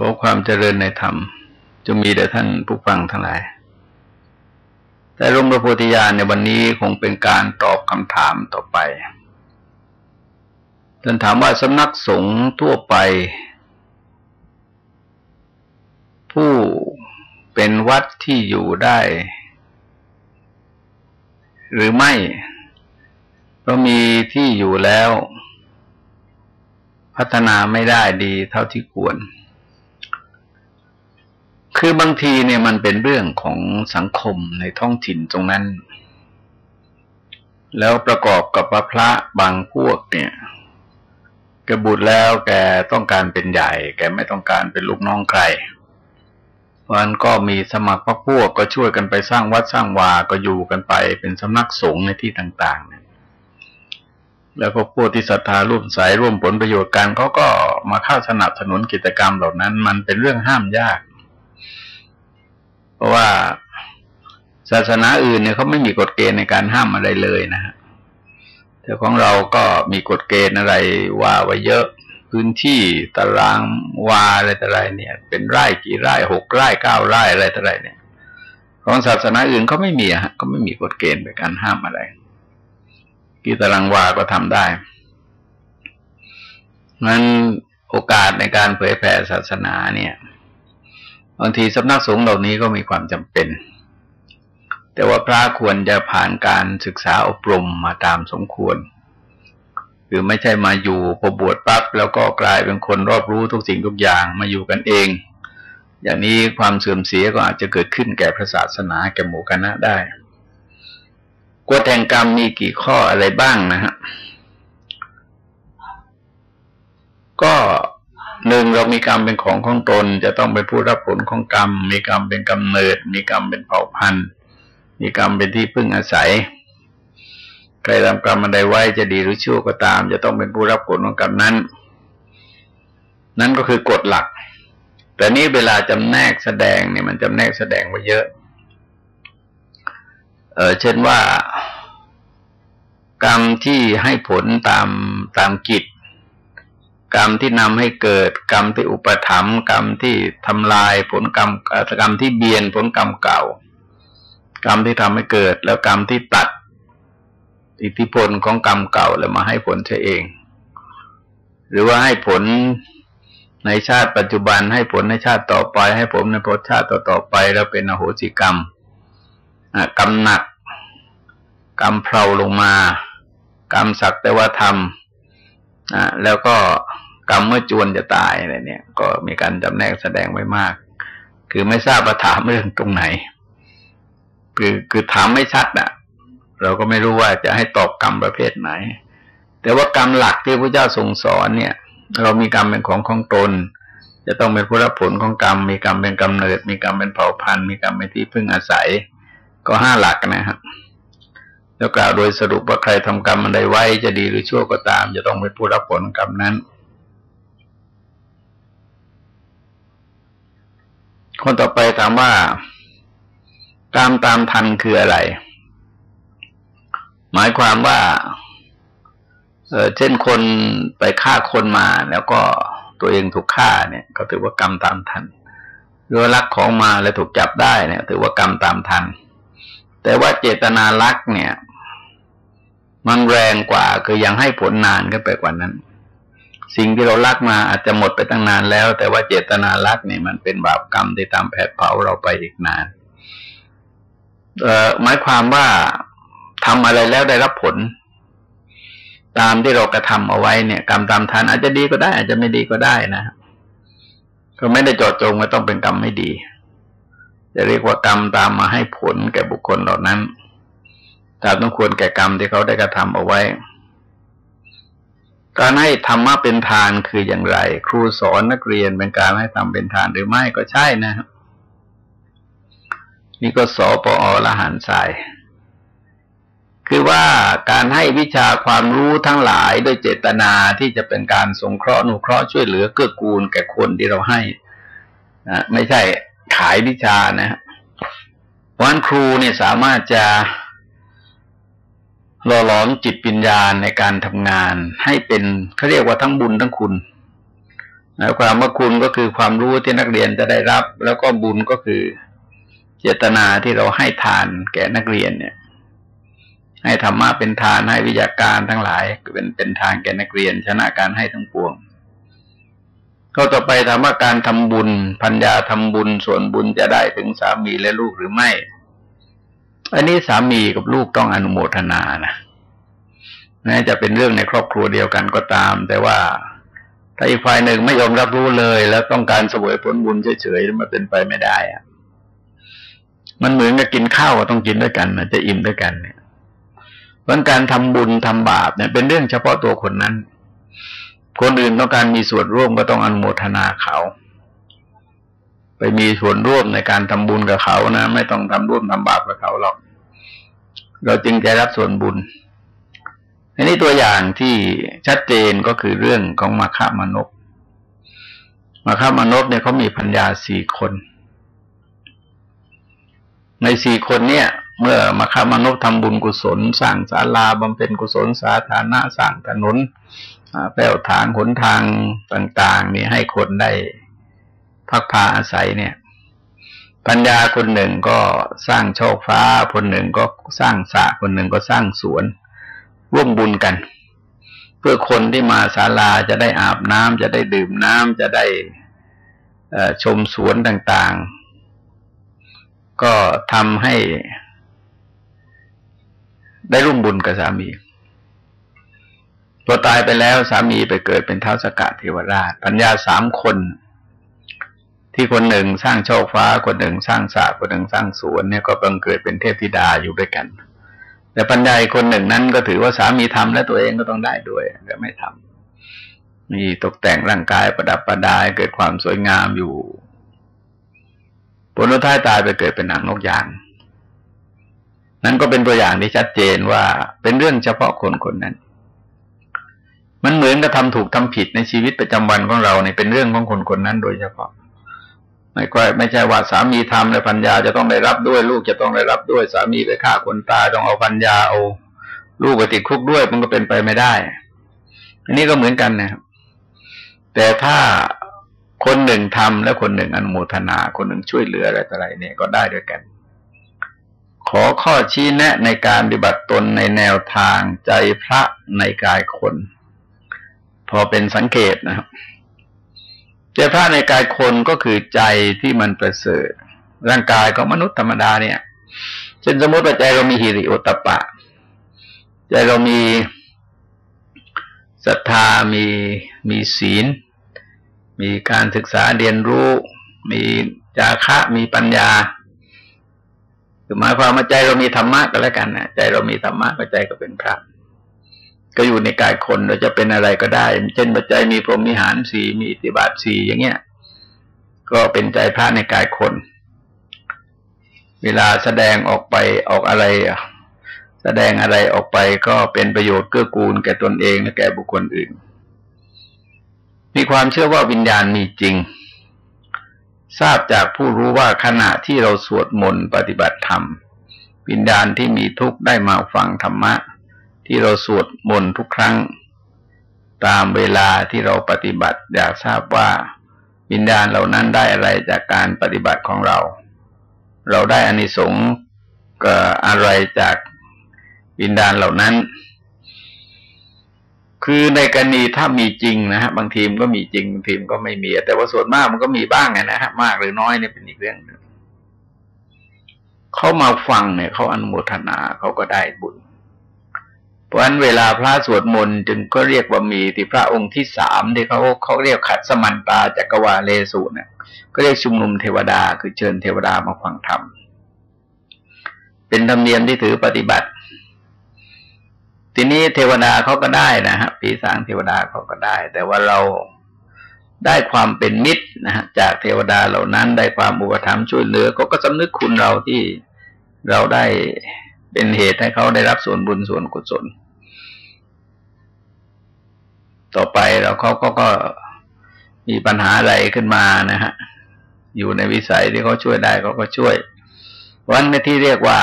ขอความเจริญในธรรมจะมีแด่ท่านผู้ฟังทั้งหลาย แต่หลวงพระโพธิญาณในวันนี้คงเป็นการตอบคำถามต่อไป ท่านถามว่าสำนักสงฆ์ทั่วไป ผู้เป็นวัดที่อยู่ได้ หรือไม่เพราะมีที่อยู่แล้ว พัฒนาไม่ได้ดีเท่าที่ควร คือบางทีเนี่ยมันเป็นเรื่องของสังคมในท้องถิ่นตรงนั้น แล้วประกอบกับพระบางพวกเนี่ยแกบุตรแล้วแกต้องการเป็นใหญ่ แกไม่ต้องการเป็นลูกน้องใครวันก็มีสมัครพระพวกก็ช่วยกันไปสร้างวัดสร้างวา ก็อยู่กันไปเป็นสำนักสงฆ์ในที่ต่างๆเนี่ยแล้วก็พวกที่ศรัทธาร่วมสายร่วมผลประโยชน์กันเขาก็มาเข้าสนับสนุนกิจกรรมเหล่านั้น มันเป็นเรื่องห้ามยาก เพราะว่าศาสนาอื่นเนี่ยเขาไม่มีกฎเกณฑ์ในการห้ามอะไรเลยนะฮะแต่ของเราก็มีกฎเกณฑ์อะไรว่าไว้เยอะพื้นที่ตารางวาอะไรต่ออะไรเนี่ย เป็นไร่กี่ไร่หกไร่เก้าไร่อะไรต่ออะไรเนี่ย ของศาสนาอื่นเขาไม่มีฮะก็ไม่มีกฎเกณฑ์ในการห้ามอะไรกี่ตารางวาก็ทำได้งั้นโอกาสในการเผยแผ่ศาสนาเนี่ย บางทีสำนักสงฆ์เหล่านี้ก็มีความจำเป็น แต่ว่าพระควรจะผ่านการศึกษาอบรมมาตามสมควรคือไม่ใช่มาอยู่พอบวชปั๊บแล้วก็กลายเป็นคนรอบรู้ทุกสิ่งทุกอย่างมาอยู่กันเอง อย่างนี้ความเสื่อมเสียก็อาจจะเกิดขึ้นแก่พระศาสนาแก่หมู่คณะได้กฎแห่งกรรมมีกี่ข้ออะไรบ้างนะฮะก็ หนึ่งเรามีกรรมเป็นของของตน จะต้องเป็นผู้รับผลของกรรม มีกรรมเป็นกำเนิด มีกรรมเป็นเผ่าพันธุ์ มีกรรมเป็นที่พึ่งอาศัยใครทำกรรมอะไรไว้จะดีหรือชั่วก็ตาม จะต้องเป็นผู้รับผลของกรรมนั้น นั่นก็คือกฎหลัก แต่นี้เวลาจำแนกแสดงเนี่ยมันจำแนกแสดงไว้เยอะ เออเช่นว่า กรรมที่ให้ผลตามตามกิจ กรรมที่นำให้เกิดกรรมที่อุปถัมภ์กรรมที่ทำลายผลกรรมกรรมที่เบียนผลกรรมเก่า กรรมที่ทำให้เกิด แล้วกรรมที่ตัด อิทธิพลของกรรมเก่าแล้วมาให้ผลใช่เอง หรือว่าให้ผลในชาติปัจจุบันให้ผลในชาติต่อไป ให้ผลในพชาติต่อต่อไป แล้วเป็นอโหสิกรรมกรรมหนัก กรรมเพลาลงมา กรรมสักแต่ว่าทำแล้วก็ กรรมเมื่อจวนจะตายอะไรเนี่ย ก็มีการจำแนกแสดงไว้มาก คือไม่ทราบว่าถามเรื่องตรงไหน คือคือถามไม่ชัดอะ เราก็ไม่รู้ว่าจะให้ตอบกรรมประเภทไหน แต่ว่ากรรมหลักที่พระเจ้าทรงสอนเนี่ย เรามีกรรมเป็นของของตน จะต้องเป็นผู้รับผลของกรรม มีกรรมเป็นกำเนิด มีกรรมเป็นเผ่าพันธุ์ มีกรรมเป็นที่พึ่งอาศัย ก็ห้าหลักนะครับแล้วกล่าวโดยสรุปว่าใครทำกรรมอะไรไว้จะดีหรือชั่วก็ตาม จะต้องเป็นผู้รับผลกรรมนั้น คนต่อไปถามว่ากรรมตามทันคืออะไร หมายความว่าเออเช่นคนไปฆ่าคนมาแล้วก็ตัวเองถูกฆ่าเนี่ย ก็ถือว่ากรรมตามทันหรือลักของมาแล้วถูกจับได้เนี่ย ถือว่ากรรมตามทัน แต่ว่าเจตนาลักเนี่ย มันแรงกว่าคือยังให้ผลนานก็ไปกว่านั้น สิ่งที่เราลักมาอาจจะหมดไปตั้งนานแล้ว แต่ว่าเจตนาลักเนี่ยมันเป็นบาปกรรมที่ตามแผดเผาเราไปอีกนานเอ่อหมายความว่าทำอะไรแล้วได้รับผล ตามที่เรากระทำเอาไว้เนี่ย กรรมตามทันอาจจะดีก็ได้ อาจจะไม่ดีก็ได้นะก็ไม่ได้จอดจงว่าต้องเป็นกรรมไม่ดี จะเรียกว่ากรรมตามมาให้ผลแก่บุคคลเหล่านั้นตามต้องควรแก่กรรมที่เขาได้กระทำเอาไว้ การให้ธรรมะเป็นทานคืออย่างไร ครูสอนนักเรียนเป็นการให้ทำเป็นทานหรือไม่ก็ใช่นะครับนี่ก็สอปอละหันทราย คือว่าการให้วิชาความรู้ทั้งหลายโดยเจตนาที่จะเป็นการสงเคราะห์นุเคราะห์ช่วยเหลือเกื้อกูลแก่คนที่เราให้นะไม่ใช่ขายวิชานะวันครูเนี่ยสามารถจะ หล่อหลอมจิตปัญญาในการทำงานให้เป็นเขาเรียกว่าทั้งบุญทั้งคุณหมายความว่าคุณก็คือความรู้ที่นักเรียนจะได้รับ แล้วก็บุญก็คือเจตนาที่เราให้ทานแก่นักเรียนเนี่ย ให้ธรรมะเป็นทานให้วิทยาการทั้งหลายเป็นเป็นทานแก่นักเรียน ชนะการให้ทั้งปวงก็ต่อไปถามว่าการทำบุญพัญญาทำบุญส่วนบุญจะได้ถึงสามีและลูกหรือไม่ อันนี้สามีกับลูกต้องอนุโมทนานะแม้จะเป็นเรื่องในครอบครัวเดียวกันก็ตาม แต่ว่าถ้าอีกฝ่ายหนึ่งไม่ยอมรับรู้เลย แล้วต้องการสวยผลบุญเฉยๆมันเป็นไปไม่ได้อะมันเหมือนกับกินข้าวต้องกินด้วยกันจะอิ่มด้วยกันเนี่ยเพราะการทำบุญทำบาปเนี่ยเป็นเรื่องเฉพาะตัวคนนั้น คนอื่นต้องการมีส่วนร่วมก็ต้องอนุโมทนาเขา ไปมีส่วนร่วมในการทำบุญกับเขานะ ไม่ต้องทำร่วมทำบาปกับเขาหรอก เราจึงจะรับส่วนบุญอันนี้ตัวอย่างที่ชัดเจนก็คือเรื่องของมาฆามนกมาฆามนกเนี่ยเขามีพัญญาสี่คน ในสี่คนเนี่ย เมื่อมาฆามนกทำบุญกุศลสร้างศาลาบำเพ็ญกุศลสาธารณะสร้างถนนแป้วทางขนทางต่าง ๆ นี่ให้คนได้ พักพาอาศัยเนี่ย ปัญญาคนหนึ่งก็สร้างโชคฟ้า คนหนึ่งก็สร้างสระคนหนึ่งก็สร้างสวน ร่วมบุญกัน เพื่อคนที่มาศาลาจะได้อาบน้ำจะได้ดื่มน้ำจะได้ชมสวนต่างๆ ก็ทำให้ได้ร่วมบุญกับสามีพอตายไปแล้วสามีไปเกิดเป็นเท้าสกัดเทวราช ปัญญาสามคน ที่คนหนึ่งสร้างโชคฟ้าคนหนึ่งสร้างสระคนหนึ่งสร้างสวนเนี่ยก็บังเกิดเป็นเทพธิดาอยู่ด้วยกัน แต่ปัญญาคนหนึ่งนั้นก็ถือว่าสามีทำและตัวเองก็ต้องได้ด้วย แต่ไม่ทำมีตกแต่งร่างกายประดับประดาเกิดความสวยงามอยู่ผลท้ายตายไปเกิดเป็นนางนกยาง นั่นก็เป็นตัวอย่างที่ชัดเจนว่าเป็นเรื่องเฉพาะคนคนนั้น มันเหมือนกับทำถูกทำผิดในชีวิตประจำวันของเราเนี่ยเป็นเรื่องของคนคนนั้นโดยเฉพาะ ไม่ก็ไม่ใช่ว่าสามีทำแล้วปัญญาจะต้องได้รับด้วย ลูกจะต้องได้รับด้วย สามีไปฆ่าคนตายต้องเอาปัญญาเอา ลูกไปติดคุกด้วยมันก็เป็นไปไม่ได้ อันนี้ก็เหมือนกันนะครับ แต่ถ้าคนหนึ่งทำแล้วคนหนึ่งอนุโมทนา คนหนึ่งช่วยเหลืออะไรต่ออะไรเนี่ยก็ได้ด้วยกัน ขอข้อชี้แนะในการปฏิบัติตนในแนวทางใจพระในกายคน พอเป็นสังเกตนะครับ แต่พระในกายคนก็คือใจที่มันประเสริฐ ร่างกายของมนุษย์ธรรมดาเนี่ยเช่นสมมติว่าใจเรามีหิริโอตปะ ใจเรามีศรัทธามีมีศีล มีการศึกษาเรียนรู้ มีจาคะมีปัญญาคือหมายความว่าใจเรามีธรรมะก็แล้วกันนะใจเรามีธรรมะก็ใจก็เป็นพระ ก็อยู่ในกายคนเราจะเป็นอะไรก็ได้ เช่นปัจจัยมีพรหมิหารสีมีอิติบาทสีอย่างเงี้ย ก็เป็นใจพระในกายคน เวลาแสดงออกไปออกอะไรแสดงอะไรออกไปก็เป็นประโยชน์เกื้อกูลแก่ตนเองและแก่บุคคลอื่น มีความเชื่อว่าวิญญาณมีจริง ทราบจากผู้รู้ว่าขณะที่เราสวดมนต์ปฏิบัติธรรม วิญญาณที่มีทุกข์ได้มาฟังธรรมะ ที่เราสวดมนต์ทุกครั้ง ตามเวลาที่เราปฏิบัติ อยากทราบว่าวิญญาณเหล่านั้นได้อะไรจากการปฏิบัติของเรา เราได้อานิสงส์อะไรจากวิญญาณเหล่านั้น คือในกรณีถ้ามีจริงนะฮะบางทีมก็มีจริงบางทีมก็ไม่มี แต่ว่าส่วนมากมันก็มีบ้างนะฮะมากหรือน้อยเนี่ยเป็นอีกเรื่องหนึ่งเขามาฟังเนี่ยเขาอนุโมทนาเขาก็ได้บุญ เพราะฉะนั้นเวลาพระสวดมนต์จึงก็เรียกว่ามีที่พระองค์ที่สามที่เขาเขาเรียกขัดสมันตาจักรวาเลสุเนี่ยก็เรียกชุมนุมเทวดาคือเชิญเทวดามาฟังธรรม เป็นธรรมเนียมที่ถือปฏิบัติ ทีนี้เทวดาเขาก็ได้นะฮะปีสางเทวดาเขาก็ได้ แต่ว่าเราได้ความเป็นมิตรนะฮะจากเทวดาเหล่านั้นได้ความอุปถัมภ์ช่วยเหลือเขาก็สำนึกคุณเราที่เราได้ เป็นเหตุให้เขาได้รับส่วนบุญส่วนกุศล ต่อไปแล้วเขาก็ก็มีปัญหาอะไรขึ้นมานะฮะ อยู่ในวิสัยที่เขาช่วยได้เขาก็ช่วย วันในที่เรียกว่า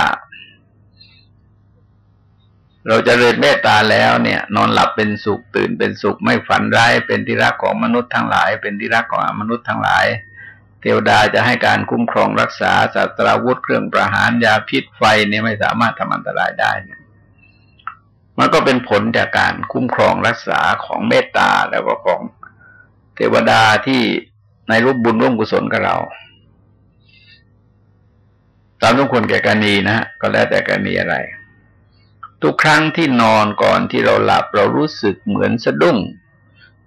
เราจะเริญเมตตาแล้วเนี่ย นอนหลับเป็นสุขตื่นเป็นสุขไม่ฝันร้ายเป็นที่รักของมนุษย์ทั้งหลาย เป็นที่รักของมนุษย์ทั้งหลาย ทวดาจะให้การคุ้มครองรักษาสัตราวุธเครื่องประหารยาพิษไฟเนี่ยไม่สามารถทำอันตรายได้เนี่ยมันก็เป็นผลจากการคุ้มครองรักษาของเมตตาแล้วก็ของเทวดาที่ในรูปบุญร่วมกุศลกับเรา ตามทุกคนแก่กรณีนะก็แล้วแต่กรณีอะไร ทุกครั้งที่นอนก่อนที่เราหลับเรารู้สึกเหมือนสะดุ้ง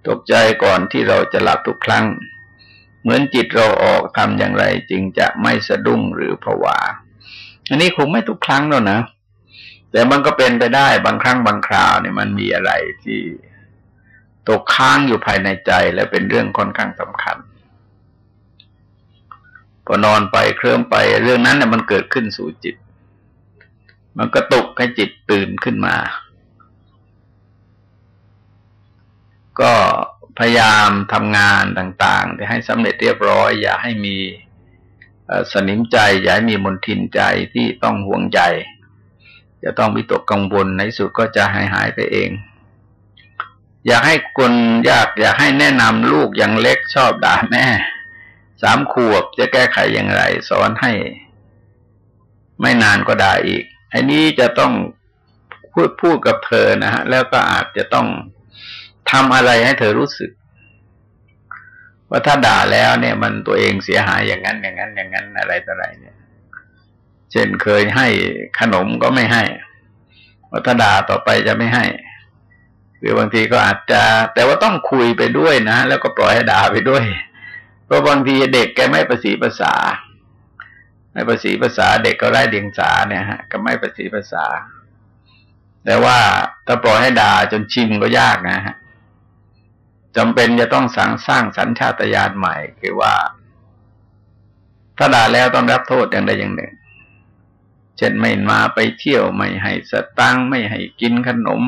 ตกใจก่อนที่เราจะหลับทุกครั้ง เหมือนจิตเราออกทำอย่างไร จึงจะไม่สะดุ้งหรือผวา อันนี้คงไม่ทุกครั้งแล้วนะ แต่มันก็เป็นไปได้บางครั้งบางคราวเนี่ยมันมีอะไรที่ตกค้างอยู่ภายในใจและเป็นเรื่องค่อนข้างสำคัญพอนอนไปเคลื่อนไปเรื่องนั้นเนี่ยมันเกิดขึ้นสู่จิต มันก็ตกให้จิตตื่นขึ้นมา ก็ พยายามทำงานต่างๆให้สำเร็จเรียบร้อย อย่าให้มีสนิมใจ อย่าให้มีมนทินใจที่ต้องห่วงใจจะต้องวิตกกังวลในสุดก็จะหายหายไปเอง อยากให้คนอยาก อยากให้แนะนำลูกยังเล็กชอบด่าแม่สามขวบจะแก้ไขอย่างไร สอนให้ ไม่นานก็ด่าอีกไอันนี้จะต้องพูดพูดกับเธอนะฮะ แล้วก็อาจจะต้อง ทำอะไรให้เธอรู้สึก ว่าถ้าด่าแล้วเนี่ย มันตัวเองเสียหายอย่างนั้น อย่างนั้น อย่างนั้นอะไรต่ออะไรเนี่ย เช่นเคยให้ขนมก็ไม่ให้วัฒดาต่อไปจะไม่ให้หรือบางทีก็อาจจะ แต่ว่าต้องคุยไปด้วยนะ แล้วก็ปล่อยให้ด่าไปด้วย เพราะบางทีเด็กแกไม่ประสีภาษา ไม่ประสีภาษาเด็กก็ไร้เดียงสาเนี่ยฮะ ก็ไม่ประสีภาษา แต่ว่าถ้าปล่อยให้ด่าจนชินก็ยากนะฮะ จำเป็นจะต้องสร้างสร้างสัญชาตญาณใหม่คือว่า ถ้าด่าแล้วต้องรับโทษอย่างใดอย่างหนึ่ง เช่นไม่มาไปเที่ยวไม่ให้สตังไม่ให้กินขนม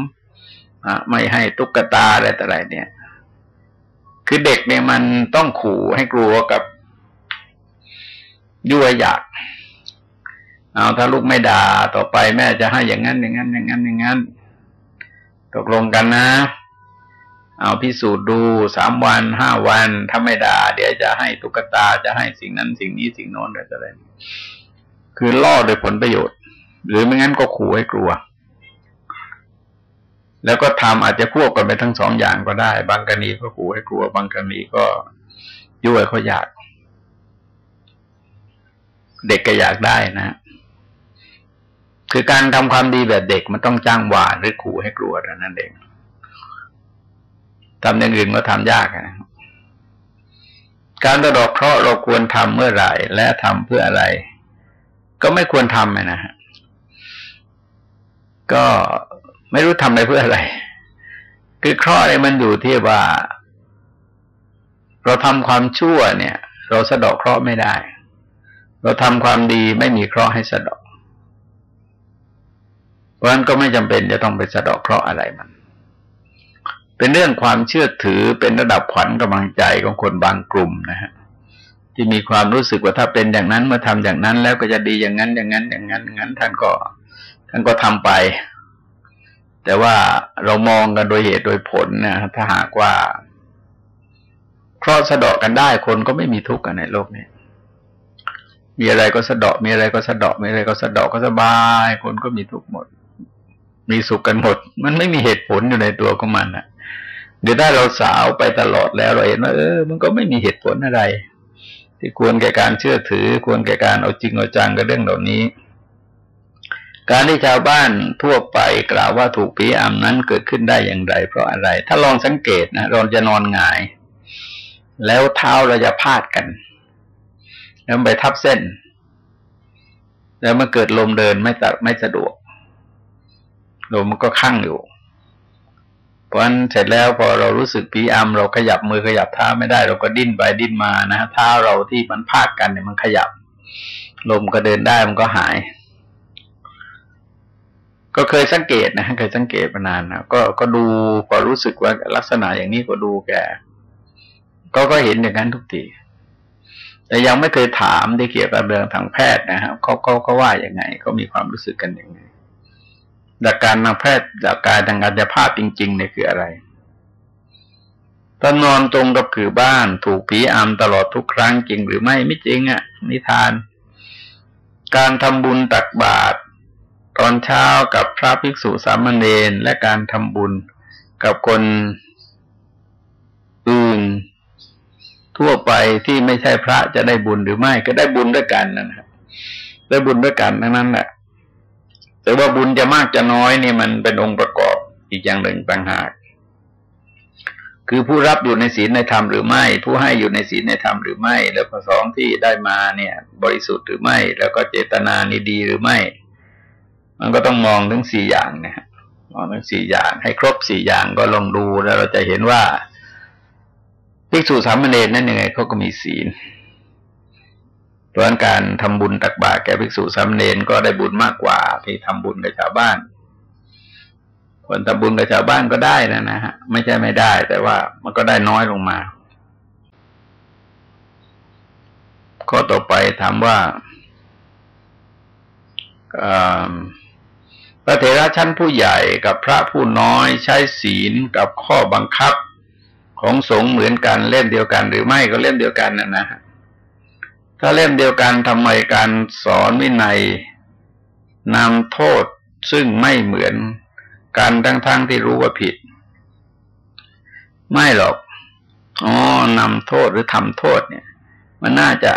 ไม่ให้ตุ๊กตาอะไรต่ออะไรเนี่ย คือเด็กเนี่ยมันต้องขู่ให้กลัวกับยั่วอยาก เอาถ้าลูกไม่ด่าต่อไปแม่จะให้อย่างนั้นอย่างนั้นอย่างนั้นอย่างนั้นตกลงกันนะ เอาพิสูจน์ดูสามวันห้าวันถ้าไม่ด่าเดี๋ยวจะให้ตุ๊กตาจะให้สิ่งนั้นสิ่งนี้สิ่งโน้นอะไรต่ออะไรคือล่อโดยผลประโยชน์ หรือไม่งั้นก็ขู่ให้กลัว แล้วก็ทำอาจจะควบกันไปทั้งสองอย่างก็ได้ บางกรณีก็ขู่ให้กลัว บางกรณีก็ยั่วเขาอยาก เด็กก็อยากได้นะ คือการทำความดีแบบเด็กมันต้องจ้างหวานหรือขู่ให้กลัวแต่นั้นเอง ทำอย่างอื่นก็ทำยากนะการตะดอกเคราะห์เราควรทำเมื่อไหร่ และทำเพื่ออะไร ก็ไม่ควรทำนะฮะก็ไม่รู้ทำไปเพื่ออะไร คือเคราะห์อะไรมันอยู่ที่ว่า เราทำความชั่วเนี่ย เราสะดอกเคราะห์ไม่ได้ เราทำความดีไม่มีเคราะห์ให้สะดอกเพราะฉะนั้นก็ไม่จำเป็นจะต้องไปสะดอกเคราะห์อะไรมัน เป็นเรื่องความเชื่อถือเป็นระดับขวัญกำลังใจของคนบางกลุ่มนะฮะที่มีความรู้สึกว่าถ้าเป็นอย่างนั้นเมื่อทำอย่างนั้น แล้วก็จะดีอย่างนั้นอย่างนั้นอย่างนั้นงั้นท่านก็ท่านก็ทำไป แต่ว่าเรามองกันโดยเหตุโดยผลนะถ้าหากว่าเคราะห์สะเดาะกันได้คนก็ไม่มีทุกข์กันในโลกนี้มีอะไรก็สะเดาะมีอะไรก็สะเดาะมีอะไรก็สะเดาะก็สบาย คนก็มีทุกข์หมด มีสุขกันหมด มันไม่มีเหตุผลอยู่ในตัวของมันอะ เดี๋ยวถ้าเราสาวไปตลอดแล้วเราเห็นว่าเออ มันก็ไม่มีเหตุผลอะไร ที่ควรแก่การเชื่อถือ ควรแก่การเอาจริงเอาจังกับเรื่องเหล่านี้ การที่ชาวบ้านทั่วไปกล่าวว่าถูกผีอำนั้นเกิดขึ้นได้อย่างไร เพราะอะไร ถ้าลองสังเกตนะเราจะนอนหงาย แล้วเท้าเราจะพาดกัน แล้วไปทับเส้น แล้วมันเกิดลมเดินไม่ตัดไม่สะดวกลมมันก็คั่งอยู่ เพราะนั้นเสร็จแล้วพอเรารู้สึกผีอำเราขยับมือขยับเท้าไม่ได้ เราก็ดิ้นไปดิ้นมานะเท้าเราที่มันพาดกันเนี่ยมันขยับ ลมก็เดินได้มันก็หาย ก็เคยสังเกตนะเคยสังเกตมานานนะก็ก็ดูพอรู้สึกว่าลักษณะอย่างนี้ก็ดูแกก็ก็เห็นอย่างนั้นทุกทีแต่ยังไม่เคยถามที่เกี่ยวกับเรื่องทางแพทย์นะครับเขาเขาเขาว่าอย่างไงเขามีความรู้สึกกันอยังไง จากการทางแพทย์จากการทางกายภาพจริงๆเนี่ยคืออะไรถ้านอนตรงกับคือบ้านถูกผีอำตลอดทุกครั้งจริงหรือไม่ไม่จริงอะ่ะ นิทาน การทำบุญตักบาตรตอนเช้ากับพระภิกษุสามเณรและการทำบุญกับคนอื่นทั่วไปที่ไม่ใช่พระจะได้บุญหรือไม่ก็ได้บุญด้วยกันนะครับได้บุญด้วยกันทั้งนั้นแหละ แต่ว่าบุญจะมากจะน้อยนี่มันเป็นองค์ประกอบอีกอย่างหนึ่งต่างหาก คือผู้รับอยู่ในศีลในธรรมหรือไม่ ผู้ให้อยู่ในศีลในธรรมหรือไม่ แล้วข้อสองที่ได้มาเนี่ย บริสุทธิ์หรือไม่ แล้วก็เจตนานี่ดีหรือไม่ มันก็ต้องมองทั้งสี่อย่างนะมองทั้งสี่อย่าง ให้ครบสี่อย่างก็ลองดูแล้วเราจะเห็นว่าภิกษุสามเณรนั่นยังไงเขาก็มีศีล เพราะการทำบุญตักบาตรแก่ภิกษุสามเณรก็ได้บุญมากกว่าที่ทำบุญกับชาวบ้าน คนทำบุญกับชาวบ้านก็ได้นะนะฮะไม่ใช่ไม่ได้ แต่ว่ามันก็ได้น้อยลงมา ข้อต่อไปถามว่าพระเถระชั้นผู้ใหญ่กับพระผู้น้อยใช้ศีลกับข้อบังคับของสงฆ์เหมือนกันเล่มเดียวกันหรือไม่ก็เล่มเดียวกันนะนะ ถ้าเล่มเดียวกันทำไมการสอนวินัยนำโทษซึ่งไม่เหมือนกันทั้งๆทที่รู้ว่าผิด ไม่หรอกอ๋อนำโทษหรือทำโทษเนี่ย มันน่าจะ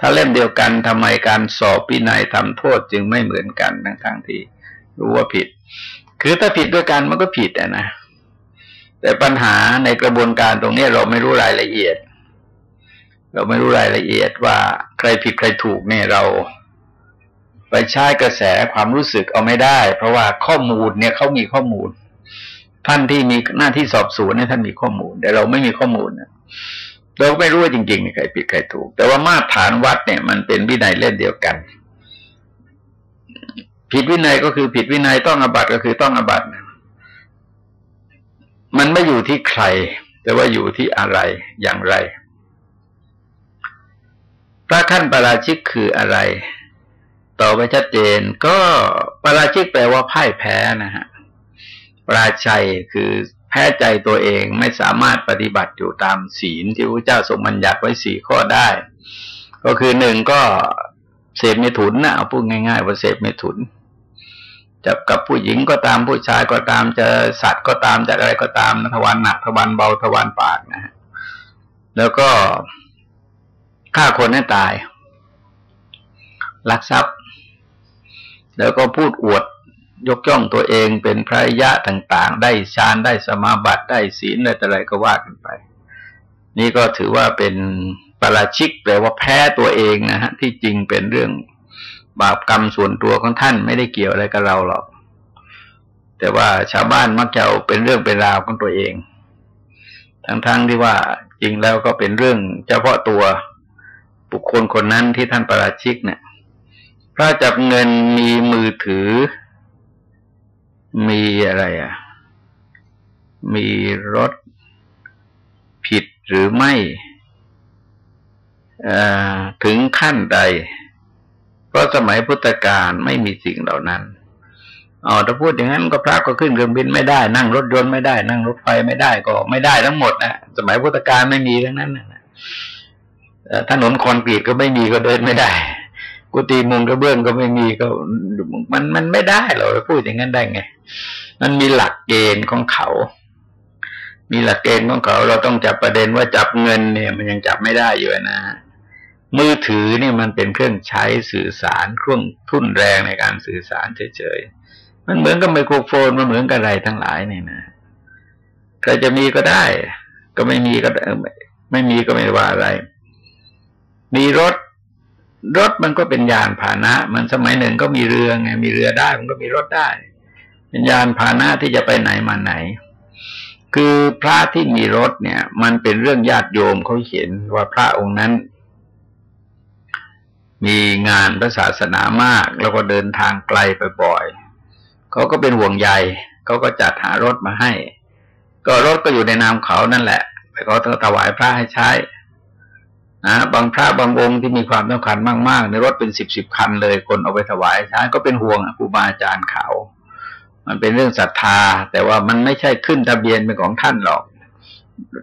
ถ้าเล่มเดียวกันทำไมการสอบปีนัยทำโทษจึงไม่เหมือนกันทั้งๆทที่รู้ว่าผิด คือถ้าผิดด้วยกันมันก็ผิดอะนะแต่ปัญหาในกระบวนการตรงนี้เราไม่รู้รายละเอียด เราไม่รู้รายละเอียดว่าใครผิดใครถูกเนี่ยเรา ไปใช้กระแสความรู้สึกเอาไม่ได้ เพราะว่าข้อมูลเนี่ยเขามีข้อมูล ท่านที่มีหน้าที่สอบสวนเนี่ยท่านมีข้อมูล แต่เราไม่มีข้อมูลนะเราไม่รู้ว่าจริงๆใครผิดใครถูก แต่ว่ามาตรฐานวัดเนี่ย มันเป็นวินัยเล่นเดียวกัน ผิดวินัยก็คือผิดวินัยต้องอบัตก็คือต้องอบัตมันไม่อยู่ที่ใคร แต่ว่าอยู่ที่อะไรอย่างไร พระขั้นปราชิกคืออะไร ต่อไปชัดเจน ก็ปราชิกแปลว่าพ่ายแพ้นะฮะปราชัยคือแพ้ใจตัวเองไม่สามารถปฏิบัติอยู่ตามศีลที่พระเจ้าทรงบัญญัติไว้สี่ข้อได้ ก็คือหนึ่งก็เสพเมถุนนะเอาพูดง่ายๆว่าเสพเมถุนจับกับผู้หญิงก็ตามผู้ชายก็ตามจะสัตว์ก็ตามจะอะไรก็ตามนะทวารหนักทวารเบาทวารปากนะฮะแล้วก็ ฆ่าคนให้ตาย ลักทรัพย์ แล้วก็พูดอวดยกย่องตัวเองเป็นพระยะต่าง ๆ ได้ฌานได้สมาบัติได้ศีลอะได้อะไรก็ว่ากันไป นี่ก็ถือว่าเป็นปราชิกแปลว่าแพ้ตัวเองนะฮะ ที่จริงเป็นเรื่องบาปกรรมส่วนตัวของท่านไม่ได้เกี่ยวอะไรกับเราหรอก แต่ว่าชาวบ้านมักจะเอาเป็นเรื่องเป็นราวของตัวเอง ทั้งๆทที่ว่าจริงแล้วก็เป็นเรื่องเฉพาะตัว บุคคลคนนั้นที่ท่านประราชิกเนี่ย พระจับเงินมีมือถือ มีอะไรอะ มีรถผิดหรือไม่ถึงขั้นใด เพราะสมัยพุทธกาลไม่มีสิ่งเหล่านั้นอ๋อถ้าพูดอย่างนั้นก็พระก็ขึ้นเครื่องบินไม่ได้ นั่งรถยนต์ไม่ได้ นั่งรถไฟไม่ได้ก็ไม่ได้ทั้งหมดนะสมัยพุทธกาลไม่มีทั้งนั้นนะ ถนนคอนกรีตก็ไม่มีก็เดินไม่ได้ กุฏิมุงกระเบื้องก็ไม่มีก็มันมันไม่ได้เราพูดอย่างนั้นได้ไง มันมีหลักเกณฑ์ของเขา มีหลักเกณฑ์ของเขา เราต้องจับประเด็นว่าจับเงินเนี่ย มันยังจับไม่ได้อยู่นะมือถือเนี่ยมันเป็นเครื่องใช้สื่อสารเครื่องทุ่นแรงในการสื่อสารเฉยๆมันเหมือนกับไมโครโฟนมันเหมือนกับอะไรทั้งหลายเนี่ยนะใครจะมีก็ได้ ก็ไม่มีก็ไม่มีก็ไม่ว่าอะไร มีรถ รถมันก็เป็นยานพาหนะ มันสมัยหนึ่งก็มีเรือไงมีเรือได้มันก็มีรถได้ เป็นยานพาหนะที่จะไปไหนมาไหน คือพระที่มีรถเนี่ย มันเป็นเรื่องญาติโยมเขาเห็นว่าพระองค์นั้น มีงานพระศาสนามาก แล้วก็เดินทางไกลไปบ่อยเขาก็เป็นห่วงใยเขาก็จัดหารถมาให้ ก็รถก็อยู่ในนามเขานั่นแหละไปเขาถวายพระให้ใช้ นะบางพระบางองค์ที่มีความต้องการมากๆ ในรถเป็นสิบสิบคันเลยคนเอาไปถวายใช้ก็เป็นห่วงครูบาอาจารย์เขา มันเป็นเรื่องศรัทธา แต่ว่ามันไม่ใช่ขึ้นทะเบียนเป็นของท่านหรอก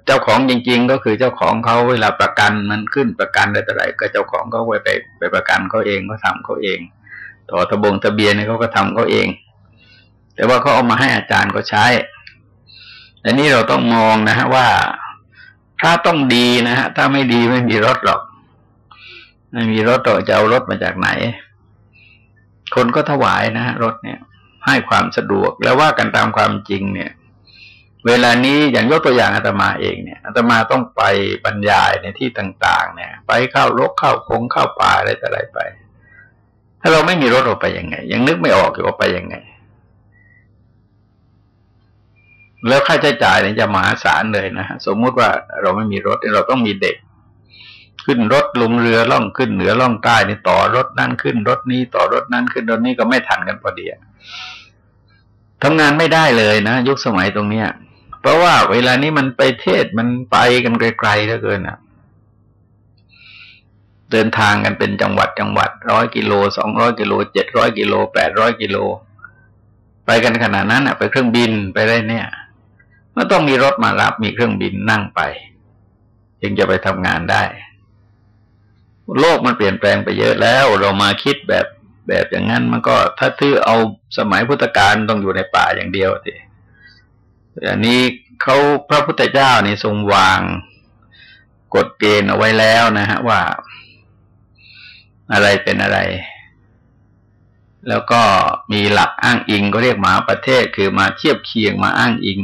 เจ้าของจริง ๆ ก็คือเจ้าของเขาเวลาประกันมันขึ้นประกันอะไรต่ออะไรก็เจ้าของเขาไปไปไปประกันเขาเองเขาทาเขาเองต่อทะบงทะเบียนเขาก็ทำเขาเอง แต่ว่าเขาเอามาให้อาจารย์ก็ใช้แต่นี้เราต้องมองนะฮะว่า พระต้องดีนะฮะ ถ้าไม่ดีไม่มีรถหรอก ไม่มีรถต่อจะเอารถมาจากไหน คนก็ถวายนะฮะรถเนี่ย ให้ความสะดวกแล้วว่ากันตามความจริงเนี่ย เวลานี้อย่างยกตัวอย่างอาตมาเองเนี่ยอาตมาต้องไปบรรยายในที่ต่าง ๆ เนี่ย ไปเข้ารกเข้าคงเข้าป่าอะไรต่ออะไรไป ถ้าเราไม่มีรถเราไปยังไง ยังนึกไม่ออกว่าไปยังไง แล้วค่าใช้จ่ายเนี่ยจะมหาศาลเลยนะฮะสมมุติว่าเราไม่มีรถเราต้องมีเด็ก ขึ้นรถลงเรือล่องขึ้นเหนือล่องใต้นี่ต่อรถนั่นขึ้นรถนี้ต่อรถนั้นขึ้นรถนี้ก็ไม่ทันกันพอดีทำงานไม่ได้เลยนะ ยุคสมัยตรงเนี้ย เพราะว่าเวลานี้มันไปเทศมันไปกันไกลๆเหลือเกินอะเดินทางกันเป็นจังหวัดจังหวัดร้อยกิโลสองร้อยกิโลเจ็ดร้อยกิโลแปดร้อยกิโล ไปกันขนาดนั้นอะ ไปเครื่องบินไปได้เนี่ย มันต้องมีรถมารับมีเครื่องบินนั่งไป จึงจะไปทำงานได้ โลกมันเปลี่ยนแปลงไปเยอะแล้ว เรามาคิดแบบแบบอย่างนั้นมันก็ถ้าทื่อเอาสมัยพุทธกาลต้องอยู่ในป่าอย่างเดียวสิอันนี้เขาพระพุทธเจ้านี่ทรงวางกฎเกณฑ์เอาไว้แล้วนะฮะว่า อะไรเป็นอะไร แล้วก็มีหลักอ้างอิงก็เรียกมหาประเทศคือมาเทียบเคียงมาอ้างอิง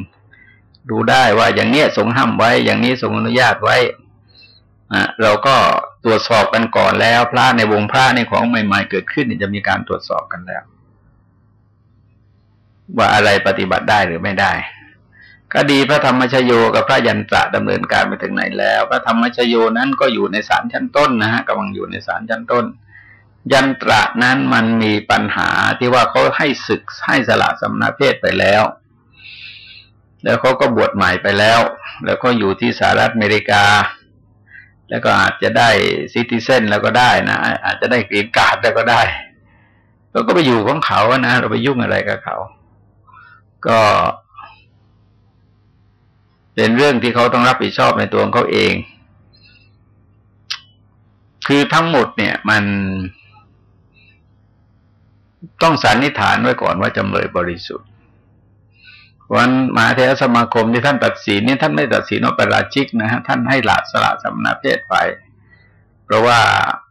ดูได้ว่าอย่างเนี้ยทรงห้ามไว้ อย่างนี้ทรงอนุญาตไว้อะเราก็ตรวจสอบกันก่อนแล้ว พระในวงพระในของใหม่ ๆ เกิดขึ้นจะมีการตรวจสอบกันแล้ว ว่าอะไรปฏิบัติได้หรือไม่ได้คดีพระธรรมชโยกับพระยันตระดำเนินการไปถึงไหนแล้ว พระธรรมชโยนั้นก็อยู่ในศาลชั้นต้นนะฮะกำลังอยู่ในศาลชั้นต้น ยันตระนั้นมันมีปัญหาที่ว่าเขาให้ศึกให้สละสมณเพศไปแล้ว แล้วเขาก็บวชใหม่ไปแล้ว แล้วก็อยู่ที่สหรัฐอเมริกา แล้วก็อาจจะได้ซิติเซนแล้วก็ได้นะ อาจจะได้กรีนการ์ดแล้วก็ได้แล้วก็ไปอยู่ของเขานะ เราไปยุ่งอะไรกับเขา ก็ เป็นเรื่องที่เขาต้องรับผิดชอบในตัวของเขาเอง คือทั้งหมดเนี่ยมันต้องสันนิษฐานไว้ก่อนว่าจำเลยบริสุทธิ์ วันมหาเทรสมาคมที่ท่านตัดสินนี่ท่านไม่ตัดสินว่าประราชิกนะฮะท่านให้หลาสละสมณเพศไป เพราะว่า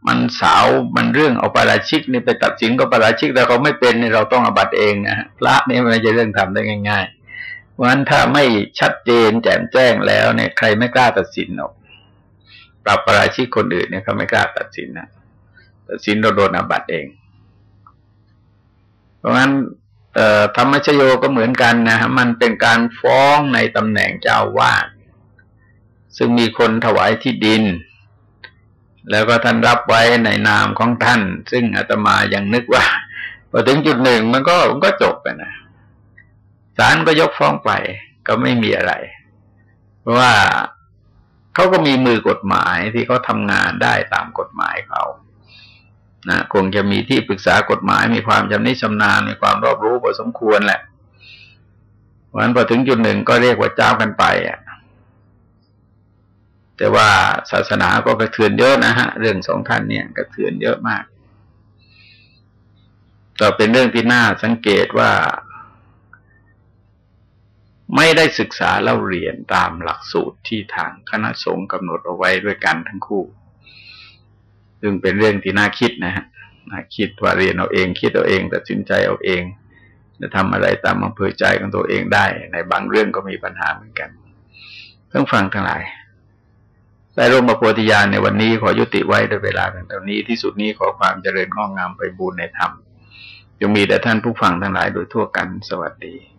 มันสาวมันเรื่องเอาประราชิกนี่ไปตัดสินก็ประราชิกแต่เขาไม่เป็นนี่เราต้องอบัตเองนะพระนี่มันจะเรื่องทำได้ง่ายๆเพราะฉะนั้นถ้าไม่ชัดเจนแจ่มแจ้งแล้วเนี่ยใครไม่กล้าตัดสินหรอกปรับประราชิกคนอื่นเนี่ยเขาไม่กล้าตัดสินนะตัดสินเราโดนอบัตเอง เพราะงั้น ธรรมชโยก็เหมือนกันนะฮะมันเป็นการฟ้องในตำแหน่งเจ้าวาดซึ่งมีคนถวายที่ดิน แล้วก็ท่านรับไว้ในนามของท่าน ซึ่งอาตมายังนึกว่าพอถึงจุดหนึ่งมันก็มันก็จบไปนะศาลก็ยกฟ้องไป ก็ไม่มีอะไร เพราะว่าเขาก็มีมือกฎหมายที่เขาทำงานได้ตามกฎหมายเขา นะคงจะมีที่ปรึกษากฎหมายมีความจำนิชำนาญมีความรอบรู้พอสมควรแหละเพราะฉะนั้นพอถึงจุดหนึ่งก็เรียกว่าเจ้ากันไปอะแต่ว่าศาสนาก็กระเทือนเยอะนะฮะ เรื่องสองท่านเนี่ยกระเทือนเยอะมากต่อเป็นเรื่องที่น่าสังเกตว่า ไม่ได้ศึกษาเล่าเรียนตามหลักสูตรที่ทางคณะสงฆ์กำหนดเอาไว้ด้วยกันทั้งคู่ ซึ่งเป็นเรื่องที่น่าคิดนะฮะน่าคิดว่าเรียนเอาเอง คิดเอาเองตัดสินใจเอาเอง จะทำอะไรตามอำเภอใจของตัวเองได้ ในบางเรื่องก็มีปัญหาเหมือนกันต้องฟังทั้งหลายได้ร่วมมาโพธิญาณในวันนี้ขอยุติไว้ด้วยเวลาเพียงเท่านี้ที่สุดนี้ขอความเจริญงอกงามไปบูรณนธรรมยังมีแต่ท่านผู้ฟังทั้งหลายโดยทั่วกันสวัสดี